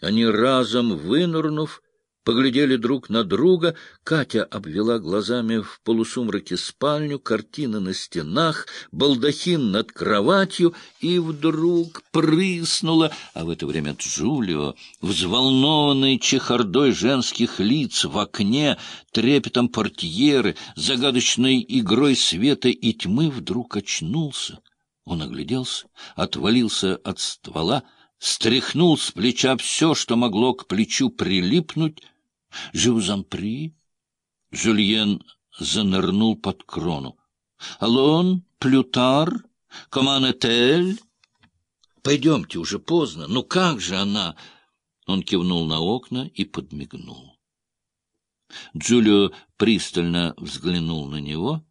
Они разом вынырнув, поглядели друг на друга. Катя обвела глазами в полусумраке спальню, картины на стенах, балдахин над кроватью, и вдруг прыснула, а в это время Джулио, взволнованный чехардой женских лиц в окне, трепетом портьеры, загадочной игрой света и тьмы, вдруг очнулся. Он огляделся, отвалился от ствола, стряхнул с плеча все, что могло к плечу прилипнуть, — prie. Жюльен занырнул под крону. — Алон, Плютар, команетель? — Пойдемте, уже поздно. Ну как же она? Он кивнул на окна и подмигнул. Джулио пристально взглянул на него,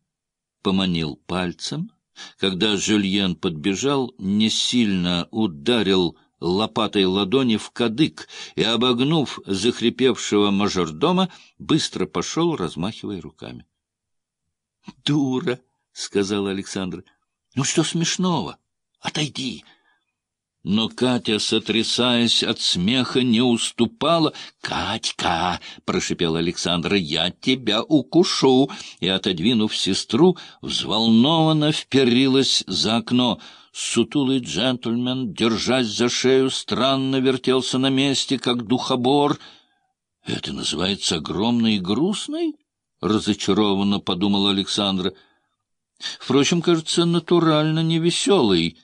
поманил пальцем. Когда Жюльен подбежал, не сильно ударил лопатой ладони в кадык и, обогнув захрипевшего мажордома, быстро пошел, размахивая руками. — Дура! — сказал Александр. — Ну что смешного? Отойди! Но Катя, сотрясаясь от смеха, не уступала. — Катька! — прошипел Александр. — Я тебя укушу! И, отодвинув сестру, взволнованно вперилась за окно — Сутулый джентльмен, держась за шею, странно вертелся на месте, как духобор. — Это называется огромный и грустный? — разочарованно подумал Александра. Впрочем, кажется, натурально невеселый.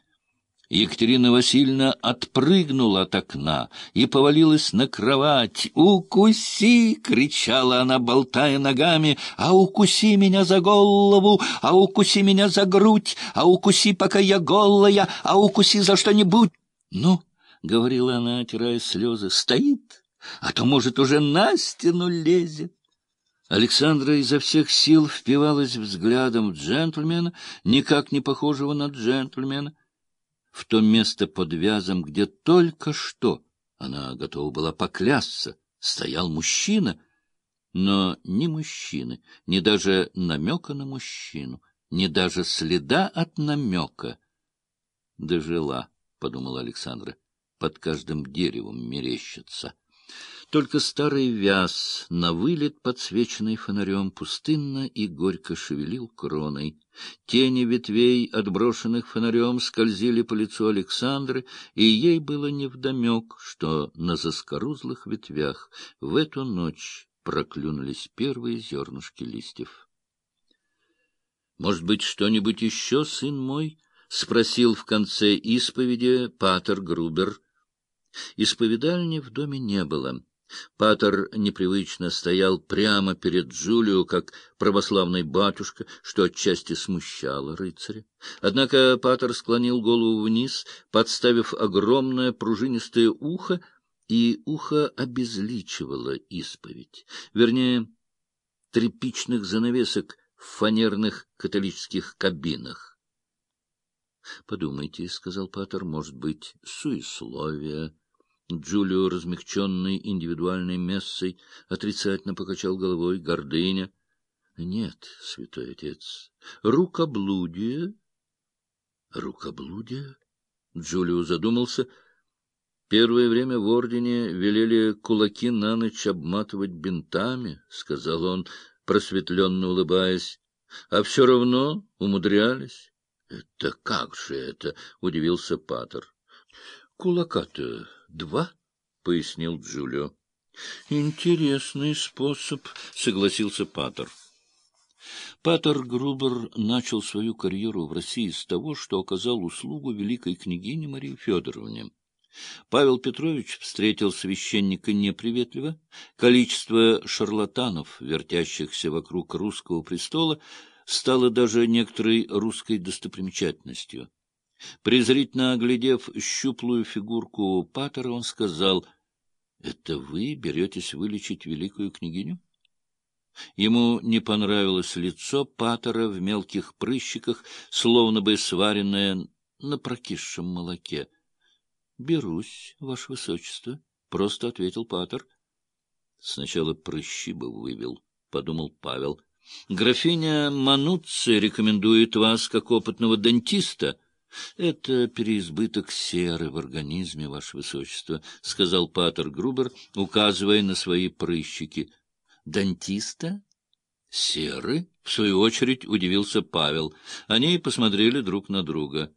Екатерина Васильевна отпрыгнула от окна и повалилась на кровать. «Укуси!» — кричала она, болтая ногами. «А укуси меня за голову! А укуси меня за грудь! А укуси, пока я голая! А укуси за что-нибудь!» «Ну!» — говорила она, отирая слезы. «Стоит! А то, может, уже на стену лезет!» Александра изо всех сил впивалась взглядом в джентльмена, никак не похожего на джентльмена в то место под вязом, где только что, она готова была поклясться, стоял мужчина, но ни мужчины, ни даже намека на мужчину, ни даже следа от намека. «Дожила», — подумала Александра, — «под каждым деревом мерещится». Только старый вяз, на вылет подсвеченный фонарем, пустынно и горько шевелил кроной. Тени ветвей, отброшенных фонарем, скользили по лицу Александры, и ей было невдомек, что на заскорузлых ветвях в эту ночь проклюнулись первые зернышки листьев. — Может быть, что-нибудь еще, сын мой? — спросил в конце исповеди Патер Грубер. Исповедальни в доме не было. Патер непривычно стоял прямо перед Джулио, как православный батюшка, что отчасти смущало рыцаря. Однако Патер склонил голову вниз, подставив огромное пружинистое ухо, и ухо обезличивало исповедь. Вернее, тряпичных занавесок в фанерных католических кабинах. — Подумайте, — сказал Патер, — может быть, суесловие Джулио, размягченный индивидуальной мессой, отрицательно покачал головой. Гордыня. Нет, святой отец. Рукоблудие. Рукоблудие? Джулио задумался. Первое время в ордене велели кулаки на ночь обматывать бинтами, — сказал он, просветленно улыбаясь. А все равно умудрялись. — Это как же это? — удивился Патер. — Кулака-то Два, — пояснил Джулио. — Интересный способ, — согласился Паттер. Паттер Грубер начал свою карьеру в России с того, что оказал услугу великой княгине Марии Федоровне. Павел Петрович встретил священника неприветливо. Количество шарлатанов, вертящихся вокруг русского престола, стало даже некоторой русской достопримечательностью. Презрительно оглядев щуплую фигурку Паттера, он сказал, — Это вы беретесь вылечить великую княгиню? Ему не понравилось лицо Паттера в мелких прыщиках, словно бы сваренное на прокисшем молоке. — Берусь, ваше высочество, — просто ответил Паттер. — Сначала прыщи бы вывел, — подумал Павел. — Графиня Мануцци рекомендует вас как опытного дантиста —— Это переизбыток серы в организме, Ваше Высочество, — сказал Патер Грубер, указывая на свои прыщики. — Дантиста? — Серы? — в свою очередь удивился Павел. Они посмотрели друг на друга.